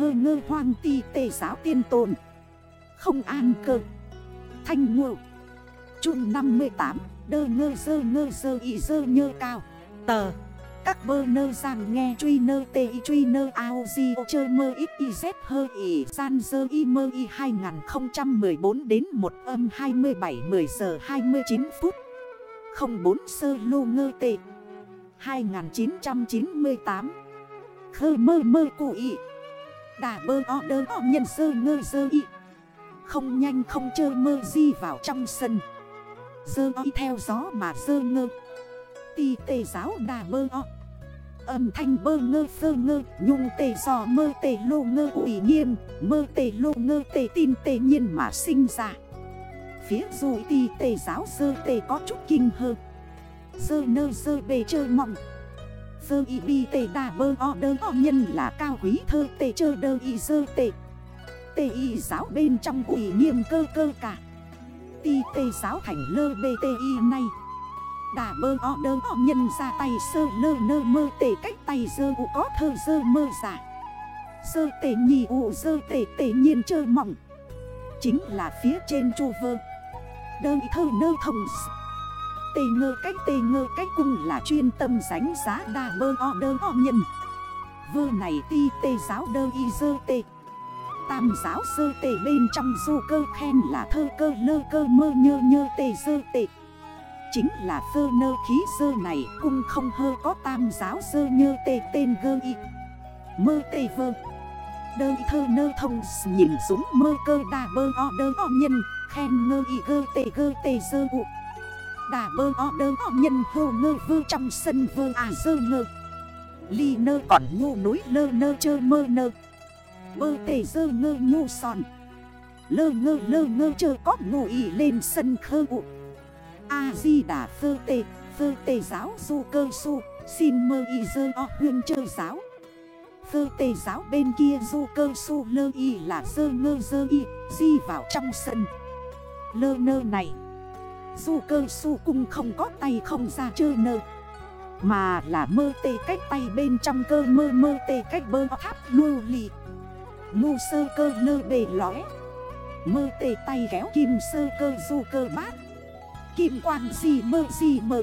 hơ ngơ hoang ti tề giáo tiên tồn. Không an cơ. Thanh ngộ. Trung 58 Đơ ngơ dơ ngơ dơ y dơ nhơ cao. Tờ. Các bơ nơ rằng nghe truy nơ tê y truy nơ ao di ô chơ mơ ít y z hơ y san dơ y mơ y 2014 đến 1 âm 27 10 giờ 29 phút. 04 sơ lô ngơ tệ 2998 Khơ mơ mơ cụ y Đà bơ o đơ o nhân sơ ngơ sơ y. Không nhanh không chơ mơ di vào trong sân. Sơ y theo gió mà sơ ngơ. Ti tê giáo đà bơ o. Âm thanh bơ ngơ sơ ngơ, Nhung tê giò mơ tê lô ngơ ủy nghiêm, Mơ tê lô ngơ tê tin tê nhiên mà sinh ra. Phía dù ti tê giáo sơ tê có chút kinh hơn Sơ nơ sơ bề chơi mộng Sơ y bi tề đà bơ o đơ o nhân là cao quý thơ tề chơ đơ y sơ tề Tề y giáo bên trong quỷ nghiêm cơ cơ cả. Ti tề giáo thành lơ bê tê y này Đà bơ o đơ o nhân ra tay sơ lơ nơ mơ tề cách tay dơ u có thơ dơ mơ giả. Sơ tề nhì u dơ tề tề nhiên chơ mỏng Chính là phía trên chu vơ. Đơ thơ nơ thông Tê ngơ cách tê ngơ cách cung là chuyên tâm sánh giá đa bơ o đơ o nhân. Vơ này ti tê giáo đơ y dơ tê. Tam giáo sơ tê bên trong du cơ khen là thơ cơ lơ cơ mơ nhơ nhơ tê dơ tê. Chính là phơ nơ khí sơ này, cung không hơ có tam giáo sơ nhơ tê tên gơ y. Mơ tê vơ. Đơ y thơ nơ thông, nhìn súng mơ cơ đa bơ o đơ o nhân. Khen ngơ y gơ tê gơ tê dơ ụt Đà bơ o đơ o nhân hô ngơ vơ trong sân vơ à dơ ngơ. Ly nơ còn ngu núi lơ nơ chơ mơ nơ. Bơ tề dơ ngơ ngu sòn. Lơ ngơ lơ ngơ chơ có ngủ ý lên sân khơ ụ. A-di đà phơ tề Phơ tề giáo du cơ su Xin mơ y dơ o huyên chơ giáo. Phơ tề giáo bên kia du cơ su lơ y là dơ ngơ dơ y Di vào trong sân. Lơ nơ này Du cơ su cung không có tay không ra chơ nơ, Mà là mơ tê cách tay bên trong cơ mơ mơ tê cách bơ tháp lưu lì. Ngu sơ cơ lơ bề lõi, Mơ tê tay kéo kim sơ cơ du cơ bát. Kim quang gì mơ gì mơ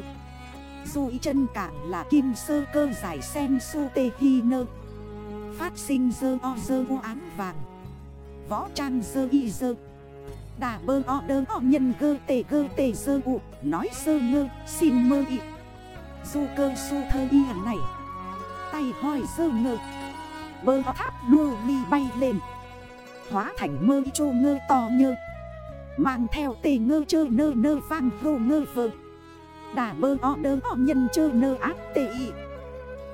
Dù chân cảng là kim sơ cơ giải sen su tê hi nơ. Phát sinh dơ o dơ u án vàng, Võ trang dơ y dơ. Đà bơ o đơ o nhân gơ tề gơ tề sơ u. Nói sơ ngơ, xin mơ ị Du cơ su thơ y này. Tay hoi sơ ngơ. Bơ tháp lưu ly bay lên. Hóa thành mơ chô ngơ to nhơ. Mang theo tề ngơ chơ nơ nơ vang vô ngơ vơ. Đà bơ o đơ o nhân chơ nơ ác tề y.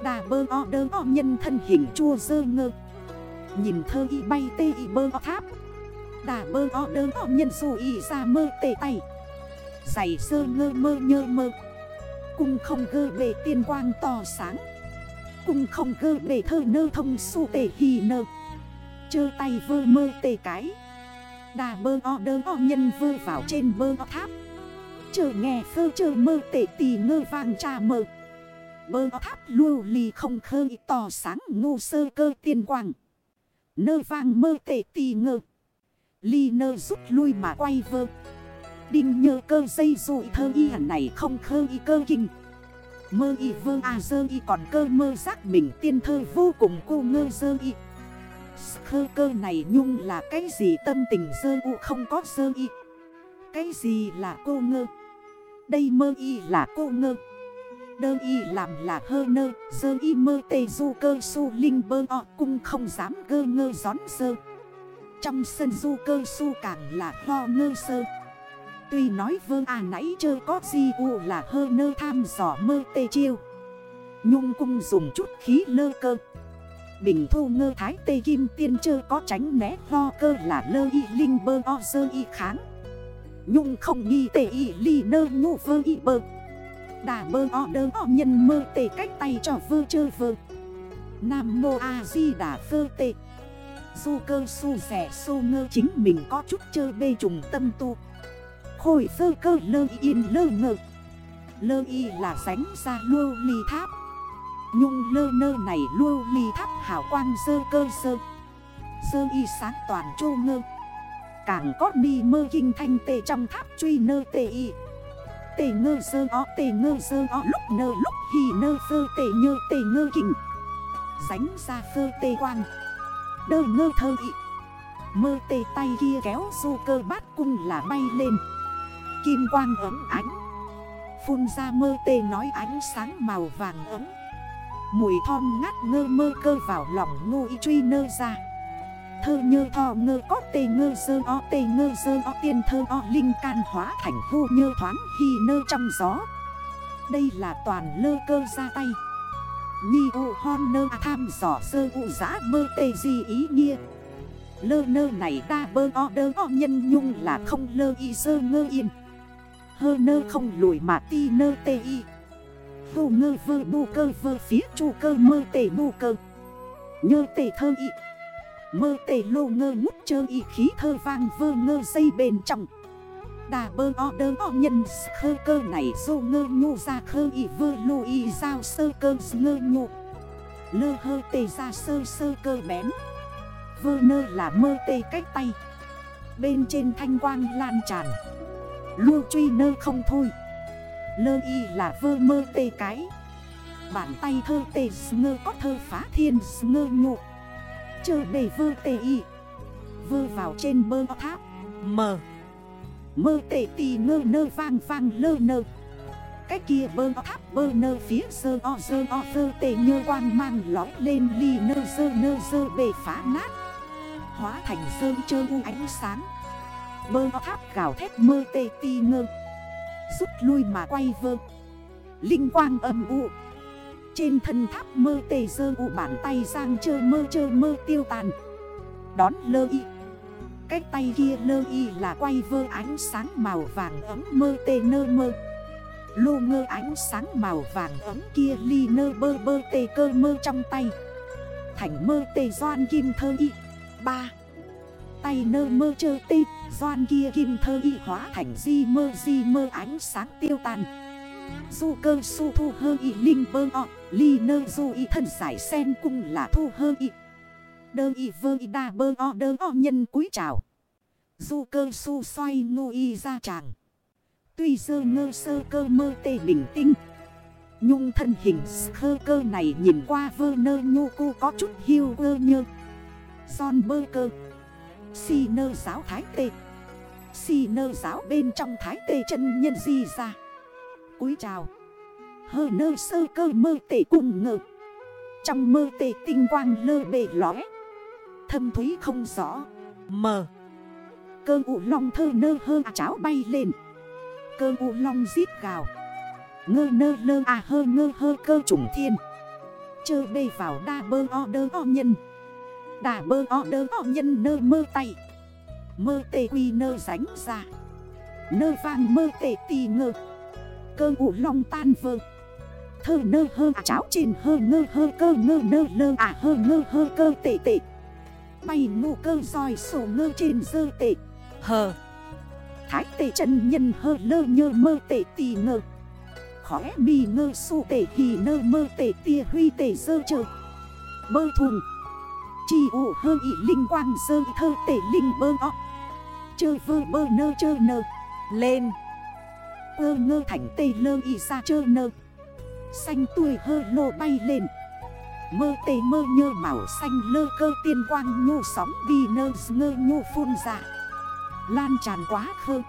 Đà bơ o đơ o nhân thân hình chua sơ ngơ. Nhìn thơ y bay tê y bơ o tháp Đà bơ o đơ o nhân dù y ra mơ tề tay Giày sơ ngơ mơ nhơ mơ. Cung không gơ bề tiên quang to sáng. Cung không gơ bề thơ nơ thông su tề hì nơ. Chơ tay vơ mơ tề cái. Đà bơ o đơ o nhân vơ vào trên bơ o tháp. Chờ nghe phơ chờ mơ tệ tì ngơ vàng trà mơ. Bơ o tháp lưu ly không khơi tỏ sáng ngu sơ cơ tiên quang. Nơ vàng mơ tệ tì ngơ. Ly nơ rút lui mà quay vơ. Đinh nhơ cơ dây dụi thơ y hẳn này không khơ y cơ kinh. Mơ y vơ à dơ y còn cơ mơ giác mình tiên thơ vô cùng cô ngơ dơ y. Khơ cơ này nhung là cái gì tâm tình dơ u không có dơ y? Cái gì là cô ngơ? Đây mơ y là cô ngơ. Đơ y làm là hơ nơ, Dơ y mơ tê du cơ su linh bơ o cung không dám gơ ngơ gión sơ trong sân du cơ su càng là ho ngơ sơ. Tuy nói vơ à nãy chơ có gì u là hơ nơ tham giỏ mơ tê chiêu. Nhung cung dùng chút khí lơ cơ. Bình thu ngơ thái tê kim tiên chơ có tránh né ho cơ là lơ y linh bơ o dơ y kháng. Nhung không nghi tê y ly nơ ngu vơ y bơ. Đà bơ o đơ o nhân mơ tê cách tay cho vơ chơ vơ. Nam mô A di đà phơ tê. Du cơ su rẻ su ngơ. Chính mình có chút chơi bê trùng tâm tu. Khôi sơ cơ lơ yên lơ ngơ. Lơ y là sánh ra lưu ly tháp. Nhung lơ nơ này lưu ly tháp hảo quang sơ cơ sơ. Sơ y sáng toàn chô ngơ. Càng có ni mơ kinh thanh tê trong tháp truy nơ tê y. Tê ngơ sơ o, tê ngơ sơ o, lúc nơ lúc hì nơ sơ tê nhơ tê ngơ kinh. Ránh ra sơ tê quang. Đơ ngơ thơ ị. Mơ tê tay kia kéo du cơ bát cung là bay lên. Kim quang ấm ánh. Phun ra mơ tê nói ánh sáng màu vàng ấm. Mùi thon ngát ngơ mơ cơ vào lòng ngô y truy nơ ra. Thơ nhơ thò ngơ có tê ngơ sơ o, tê ngơ sơ o, tiên thơ o, linh can hóa thành vô nhơ thoáng khi nơ trong gió. Đây là toàn lơ cơ ra tay. Nhi u hon nơ tham giỏ sơ u giã mơ tê gì ý nghĩa Lơ nơ này ta bơ o đơ o nhân nhung là không lơ y sơ ngơ yên. Hơ nơ không lùi mà ti nơ tê y. Hô ngơ vơ bu cơ vơ phía chu cơ mơ tê bu cơ. Nhơ tê thơ y. Mơ tê lô ngơ ngút chơ y khí thơ vang vơ ngơ dây bên trong. Đà bơ o đơ o nhân khơ cơ này dô ngơ nhu ra khơ y vơ lô y giao sơ cơ ngơ nhu. Lơ hơ tê ra sơ sơ cơ bén. Vơ nơ là mơ tê cách tay. Bên trên thanh quang lan tràn. Lưu truy nơ không thôi. Lơ y là vơ mơ tê cái. Bàn tay thơ tê ngơ có thơ phá thiên ngơ nhu. Chờ bề vơ tê y. Vơ vào trên bơ tháp. Mờ. Mơ tệ tì ngơ nơ vang vang lơ nơ. Cái kia bơ tháp bơ nơ phía sơ o sơ o sơ tê nhơ quang mang lói lên ly nơ sơ nơ sơ bề phá nát. Hóa thành sơ chơ u ánh sáng. Bơ tháp gào thét mơ tê ti ngơ. Rút lui mà quay vơ. Linh quang âm u. Trên thân tháp mơ tê sơ u bàn tay sang chơ mơ chơ mơ tiêu tàn. Đón lơ y. Cái tay kia lơ y là quay vơ ánh sáng màu vàng ấm mơ tê nơ mơ. Lô ngơ ánh sáng màu vàng ấm kia ly nơ bơ bơ tê cơ mơ trong tay. Thành mơ tê doan kim thơ y. Ba. Tay nơ mơ chơ tê, Doan kia kim thơ y hóa thành di mơ di mơ ánh sáng tiêu tàn Du cơ su thu hơ y linh bơ ọ Ly nơ du y thân giải sen cung là thu hơ y. Đơ y vơ y đa bơ o đơ o nhân cúi trào Du cơ su xoay ngu y ra tràng. Tuy sơ ngơ sơ cơ mơ tê bình tinh. Nhung thân hình khơ cơ này nhìn qua vơ nơ nhu cu có chút hiu ơ nhơ. Son bơ cơ. Si nơ giáo thái tê. Si nơ giáo bên trong thái tê chân nhân di ra. Cúi chào. Hơ nơ sơ cơ mơ tê cùng ngực Trong mơ tê tinh quang lơ bề lóe Thâm thúy không rõ. Mờ Cơ ụ long thơ nơ hơ à cháo bay lên. Cơ ụ long giít gào. Ngơ nơ lơ à hơ ngơ hơ cơ trùng thiên. Chơ bê vào đa bơ o đơ o nhân. Đà bơ o đơ o nhân nơ mơ tay. Mơ tê quy nơ ránh ra. Nơ vang mơ tê tì ngơ. Cơ ụ long tan vơ. Thơ nơ hơ à cháo trên hơ ngơ hơ cơ ngơ nơ lơ à hơ ngơ hơ cơ tệ tệ Bay ngu cơ roi sổ ngơ trên dơ tệ. Hờ. Thái tệ chân nhân hơ lơ nhơ mơ tệ tì ngơ. Khóe mì ngơ su tệ hì nơ mơ tệ tia huy tệ dơ chơ. Bơ thùng. Chi ụ hơ ị linh quang sơ thơ tệ linh bơ ọ Chơi vơ bơ nơ chơ nơ. Lên. Ơ ngơ thành tê lơ ị xa chơ nơ. Xanh tuổi hơ lô bay lên. Mơ tê mơ nhơ màu xanh lơ cơ tiên quang nhô sóng bi nơ ngơ nhô phun ra. Lan tràn quá khơ.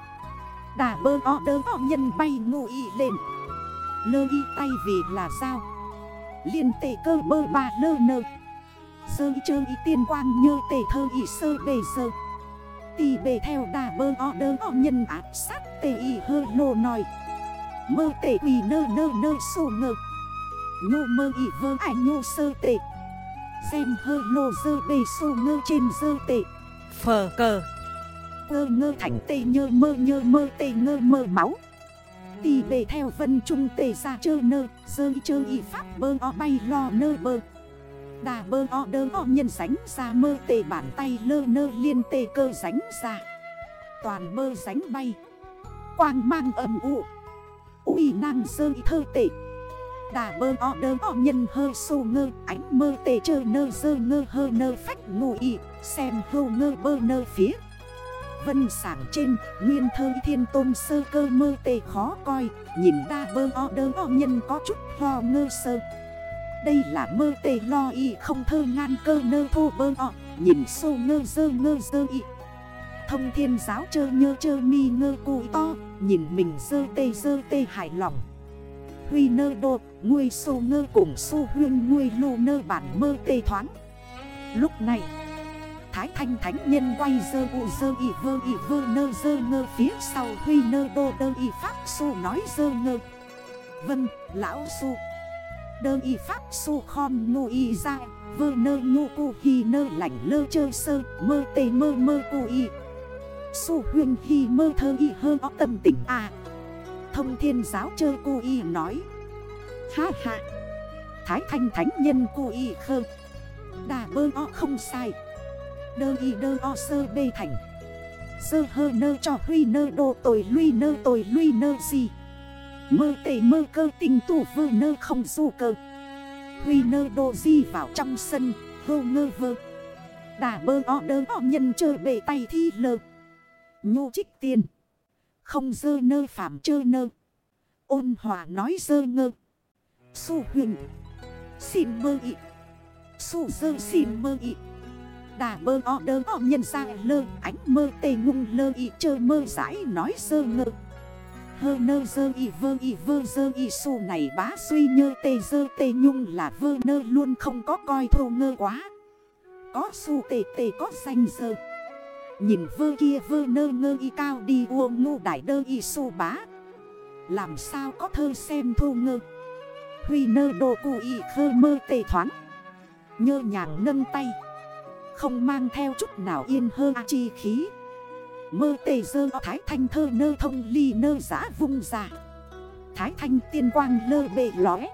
Đà bơ o đơ o nhân bay ngô y lên. Lơ y tay vì là sao? Liên tệ cơ bơ ba lơ nơ. Sơ y chơ y tiên quang nhơ tề thơ y sơ bề sơ. Tì bề theo đà bơ o đơ o nhân áp sát tề y hơ lô nòi. Mơ tề quỳ nơ nơ nơ sô ngơ. Nhô mơ y vơ ai nhô sơ tề Xem hơ lô dơ bề sô ngơ trên dơ tề Phờ cờ. Ơ ngơ thành tê nhơ mơ nhơ mơ tê ngơ mơ máu. Tì bề theo vân trung tề ra chơ nơ Dơ chơ y pháp bơ o bay lo nơ bơ. Đà bơ o đơ o nhân sánh ra mơ tề bản tay lơ nơ liên tề cơ sánh ra. Toàn mơ sánh bay. Quang mang âm ụ Ui năng sơ thơ tệ Đà bơ o đơ o nhân hơ sô ngơ, Ánh mơ tê chơ nơ dơ ngơ hơ nơ phách ngụ y Xem hô ngơ bơ nơ phía. Vân sảng trên, Nguyên thơ thiên tôn sơ cơ mơ tê khó coi, Nhìn đa bơ o đơ o nhân có chút ho ngơ sơ. Đây là mơ tê lo y không thơ ngan cơ nơ thô bơ o, Nhìn sô ngơ dơ ngơ dơ y Thông thiên giáo chơ nhơ chơ mi ngơ cụ to, Nhìn mình dơ tê dơ tê hài lòng. Huy nơ đô ngươi sô ngơ cùng sô huyên ngươi lô nơ bản mơ tê thoáng. Lúc này, Thái thanh thánh nhân quay dơ u dơ y vơ y vơ nơ dơ ngơ phía sau Huy nơ đô đơ y pháp su nói dơ ngơ. Vân lão su Đơ y pháp su khom ngu y ra, Vơ nơ ngu cu hi nơ lạnh lơ chơ sơ, Mơ tê mơ mơ cu y. Su huyên hi mơ thơ y hơ ó tâm tỉnh à. Thông thiên giáo chơ cu y nói. Ha ha. Thái thanh thánh nhân cu y khơ. Đà bơ o không sai. Đơ y đơ o sơ bê thành. Sơ hơ nơ cho huy nơ đô tồi lui nơ tồi lui nơ gì. Mơ tề mơ cơ tình tủ vơ nơ không du cơ. Huy nơ đô di vào trong sân, Hô ngơ vơ. Đà bơ o đơ o nhân chơi bề tay thi lơ. Nhô trích tiền. Không dơ nơ phạm chơ nơ. Ôn hòa nói dơ ngơ. Su huyền. Xin mơ ị. Su dơ xin mơ ị. Đà bơ o đơ o nhân ra lơ. Ánh mơ tê ngung lơ ị chơ mơ giải nói dơ ngơ. Hơ nơ dơ ị vơ ị vơ dơ ị su này bá suy nhơ tê dơ tê nhung là vơ nơ luôn không có coi thô ngơ quá. Có su tê tê có xanh dơ. Nhìn vơ kia vơ nơ ngơ y cao đi uông ngu đại đơ y su bá. Làm sao có thơ xem thu ngơ? Huy nơ đồ cụ y khơ mơ tề thoáng. Nhơ nhàng nâng tay. Không mang theo chút nào yên hơn chi khí. Mơ tề dơ thái thanh thơ nơ thông ly nơ giã vung ra Thái thanh tiên quang lơ bệ lóe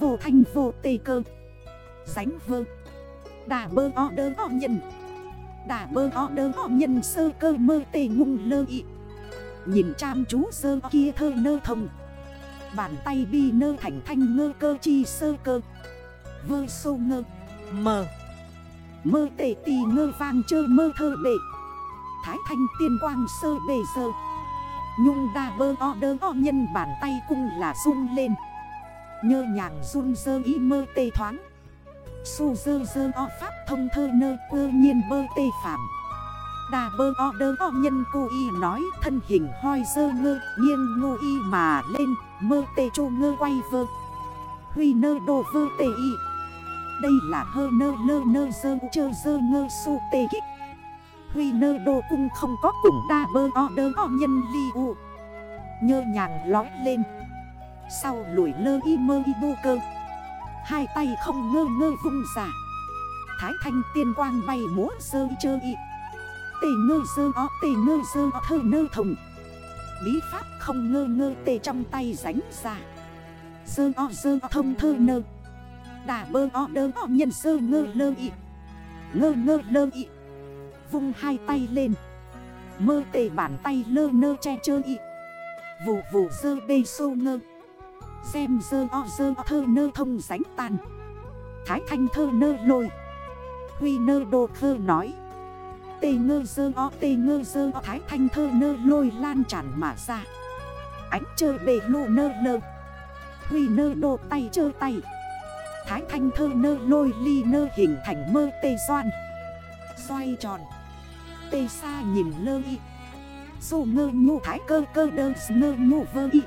Vô thanh vô tề cơ. Sánh vơ. Đà bơ o đơ o nhân. Đà bơ o đơ o nhân sơ cơ mơ tê ngung lơ ị. Nhìn chăm chú sơ kia thơ nơ thông. Bàn tay bi nơ thành thanh ngơ cơ chi sơ cơ. Vơ sô ngơ. Mờ Mơ tê tì ngơ vang chơ mơ thơ bệ. Thái thanh tiên quang sơ bề sơ. Nhung đa bơ o đơ o nhân bàn tay cung là run lên. Nhơ nhàng run dơ y mơ tê thoáng Su dơ dơ o pháp thông thơ nơ cơ nhiên bơ tê phạm. Đà bơ o đơ o nhân cô y nói thân hình hoi dơ ngơ Nhiên ngô y mà lên, mơ tê chô ngơ quay vơ. Huy nơ đồ vơ tê y. Đây là hơ nơ lơ nơ dơ chơ dơ ngơ su tê kích. Huy nơ đô cung không có cùng đa bơ o đơ o nhân ly u. Nhơ nhàng lói lên. Sau lùi lơ y mơ y bô cơ. Hai tay không ngơ ngơ vung giả Thái thanh tiên quang bay múa sơ chơ y. Tề ngơ sơ o tề ngơ sơ o, thơ nơ thồng Bí pháp không ngơ ngơ tề trong tay ránh ra. Sơ o sơ o, thông thơ nơ. Đà bơ o, đơ o, nhân sơ ngơ lơ y. Ngơ ngơ lơ y. Vung hai tay lên. Mơ tề bàn tay lơ nơ che chơ y. Vù vù sơ bê sô ngơ. Xem dơ o dơ o thơ nơ thông sánh tàn. Thái thanh thơ nơ lôi. Huy nơ đồ khơ nói. Tê ngơ dơ o, tê ngơ dơ o, thái thanh thơ nơ lôi lan tràn mà ra. Ánh chơ bề lô nơ lơ. Huy nơ đồ tay chơ tay. Thái thanh thơ nơ lôi ly nơ hình thành mơ tê doan. Xoay tròn. Tê xa nhìn lơ y. Dù ngơ nhu thái cơ cơ đơ, ngơ nhu vơ y.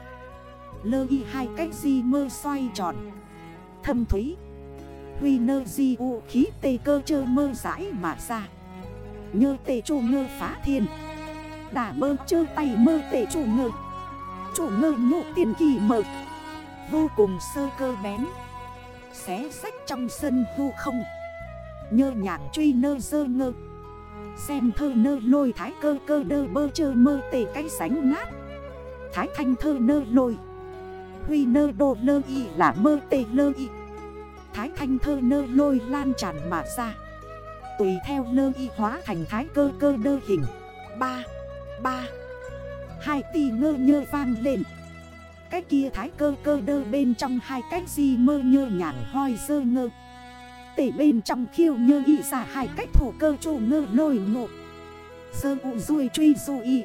Lơ y hai cách di mơ xoay tròn. Thâm thúy. Huy nơ di u khí tê cơ chơ mơ rãi mà ra. Nhơ tê chủ ngơ phá thiên. Đả bơ chơ tay mơ tê chủ ngơ. Chủ ngơ nhụ tiền kỳ mơ. Vô cùng sơ cơ bén. Xé sách trong sân hư không. Nhơ nhạc truy nơ dơ ngơ. Xem thơ nơ lôi thái cơ cơ đơ bơ chơ mơ tề cái sánh nát Thái thanh thơ nơ lôi. Huy nơ đô lơ y là mơ tê lơ y. Thái thanh thơ nơ lôi lan tràn mà ra. Tùy theo lơ y hóa thành thái cơ cơ đơ hình. Ba Ba. Hai tì ngơ nhơ vang lên. Cái kia thái cơ cơ đơ bên trong hai cách gì mơ nhơ nhàng hoi dơ ngơ. Tể bên trong khiêu nhơ y ra hai cách thủ cơ chủ ngơ lôi ngộ. Dơ ụ dui truy du y.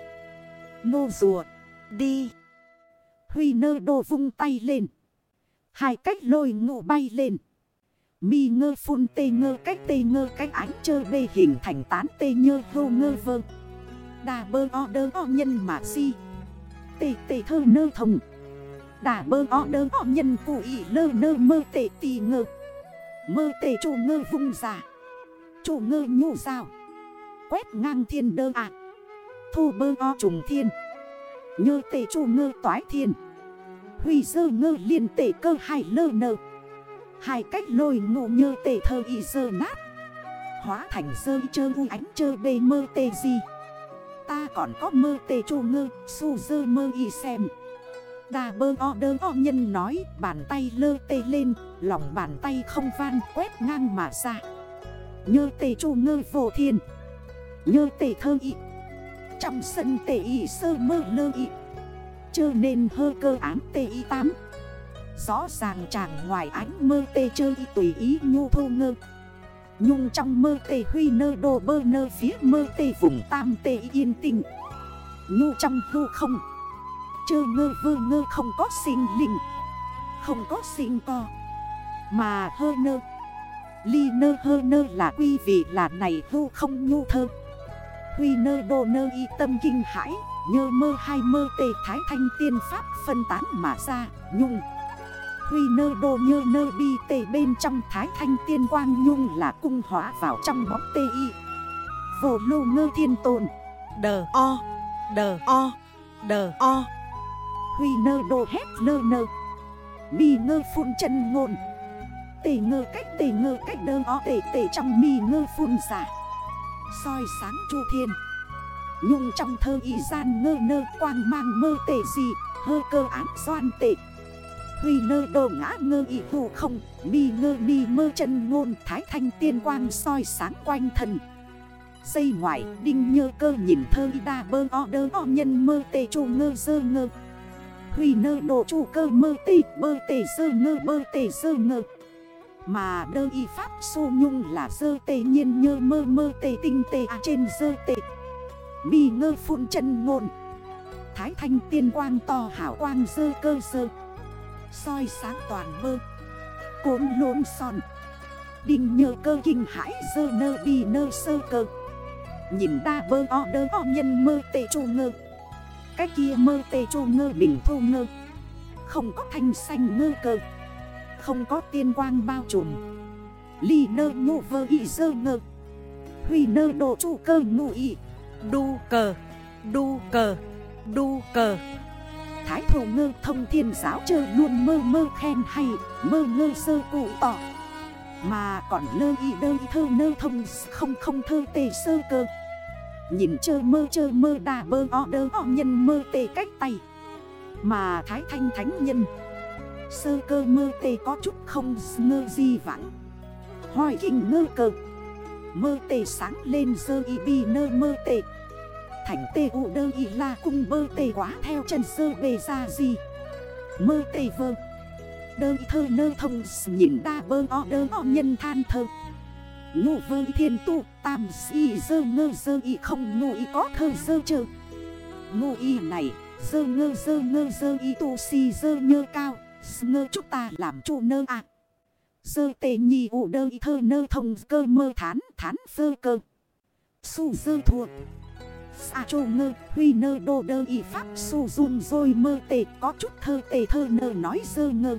Nô rùa, đi. Huy nơ đồ vung tay lên. Hai cách lôi ngụ bay lên. Mi ngơ phun tê ngơ cách tê ngơ cách ánh chơ bê hình thành tán tê nhơ hô ngơ vơ Đà bơ o đơ o nhân mà si. Tê tê thơ nơ thông Đà bơ o đơ o nhân cụ ý lơ nơ mơ tê tì ngơ Mơ tê chủ ngơ vung giả Chủ ngơ nhô rào Quét ngang thiên đơ ạ Thu bơ o trùng thiên Nhơ tệ chủ ngơ toái thiên. Huy sơ ngơ liên tệ cơ hai lơ nơ. Hai cách lôi ngộ nhơ tệ thơ y sơ nát. Hóa thành sơ chơ u ánh chơ bê mơ tê gì Ta còn có mơ tê chu ngơ, Su dơ mơ y xem. Đà bơ o đơ o nhân nói, Bàn tay lơ tê lên, Lòng bàn tay không van quét ngang mà ra. Nhơ tê chu ngơ vô thiên. Nhơ tê thơ y trong sân tệ y sơ mơ lơ y. Chơ nên hơ cơ ám tê y tám. Rõ ràng chàng ngoài ánh mơ tê chơ y tùy ý nhu thô ngơ. Nhung trong mơ tê huy nơ đồ bơ nơ phía mơ tê vùng tam tê yên tình Nhu trong hư không. Chơ ngơ vơ ngơ không có sinh linh. Không có sinh co. Mà hơ nơ. Ly nơ hơ nơ là quy vị là này hư không nhu thơ. Huy nơ đồ nơ y tâm kinh hãi Nhơ mơ hai mơ tê thái thanh tiên pháp phân tán mà ra Nhung. Huy nơ đồ nhơ nơ bi tê bên trong thái thanh tiên quang nhung là cung hóa vào trong bóng tê y. Vô lô ngơ thiên tồn. Đờ o Đờ o Đờ o. Huy nơ đồ hét lơ nơ. Mi ngơ phun chân ngôn. Tê ngơ cách tê ngơ cách đơ o tê tê trong mi ngơ phun giả soi sáng chu thiên. Nhung trong thơ y gian ngơ nơ quang mang mơ tệ gì, Hơ cơ án doan tệ. Huy nơ đồ ngã ngơ y hù không, Mi ngơ mi mơ chân ngôn thái thanh tiên quang soi sáng quanh thần xây ngoại đinh nhơ cơ nhìn thơ y đa bơ o đơ o nhân mơ tê chu ngơ dơ ngơ. Huy nơ đồ chu cơ mơ tê, bơ tê dơ ngơ, bơ tê dơ ngơ mà đơ y pháp su nhung là dơ tê nhiên nhơ mơ mơ tê tinh tê à trên dơ tê. Mi ngơ phun chân ngôn. Thái thanh tiên quang to hảo quang dơ cơ dơ. Soi sáng toàn mơ. Cốn lốn son. Đinh nhờ cơ kinh hãi dơ nơ bi nơ sơ cơ. Nhìn đa bơ o đơ o nhân mơ tê trô ngơ. Cái kia mơ tê trô ngơ bình thô ngơ. Không có thanh xanh ngơ cơ. Không có tiên quang bao trùm. Ly nơ ngụ vơ y dơ ngơ. Huy nơ độ chủ cơ ngụ y. Đu cờ. Đu cờ. Đu cờ. Thái thổ ngơ thông thiên giáo chơi luôn mơ mơ khen hay Mơ ngơ sơ cụ tỏ. Mà còn lơ y đơ y thơ nơ thông không không thơ tề sơ cơ. Nhìn chơ mơ chơ mơ đà bơ o đơ o nhân mơ tề cách tay. Mà thái thanh thánh nhân Sơ cơ mơ tê có chút không ngơ di vãng. Hỏi kinh ngơ cơ. Mơ tê sáng lên sơ y bi nơ mơ tê, Thành tê u đơ y la cung bơ tê quá theo chân sơ bề ra gì Mơ tê vơ. Đơ y thơ nơ thông nhìn đa bơ o đơ o nhân than thơ. Ngụ vơ y thiên tu tam si dơ ngơ dơ y không ngụ y có thơ dơ chơ. Ngụ y này dơ ngơ dơ ngơ dơ y tu si dơ nhơ cao. Ngơ chúc ta làm chu nơ ạ à. Dơ tê nhì ụ đơ y thơ nơ thông cơ mơ thán thán sơ cơ. Su dơ thuộc Sa chô ngơ, huy nơ đô đơ y pháp su dung rồi mơ tê, Có chút thơ tề thơ nơ nói dơ ngơ.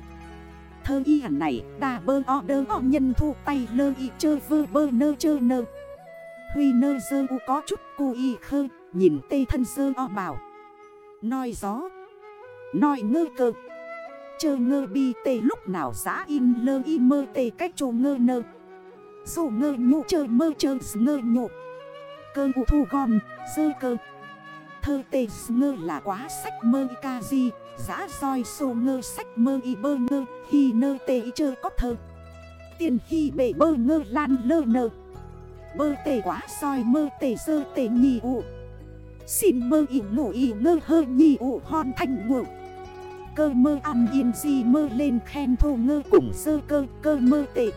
Thơ y hẳn này đà bơ o đơ o nhân thu tay lơ y chơ vơ bơ nơ chơ nơ. Huy nơ dơ u có chút cu y khơ, Nhìn tê thân dơ o bảo. Nói gió. Nói ngơ cơ. Chơ ngơ bi tê lúc nào giá in lơ y mơ tê cách chô ngơ nơ. Dù ngơ nhụ chơ mơ chơ ngơ nhụ Cơ ngụ thu gom Sơ cơ. Thơ tê ngơ là quá sách mơ y ca di. Giá soi sô ngơ sách mơ y bơ ngơ. Khi nơ tê y chơ có thơ. Tiền khi bể bơ ngơ lan lơ nơ. Bơ tê quá soi mơ tê sơ tê nhì ụ. Xin mơ y ngủ y ngơ hơ nhì ụ hòn thành ngủ cơ mơ ăn yên si mơ lên khen thô ngơ cùng sơ cơ cơ mơ tệ.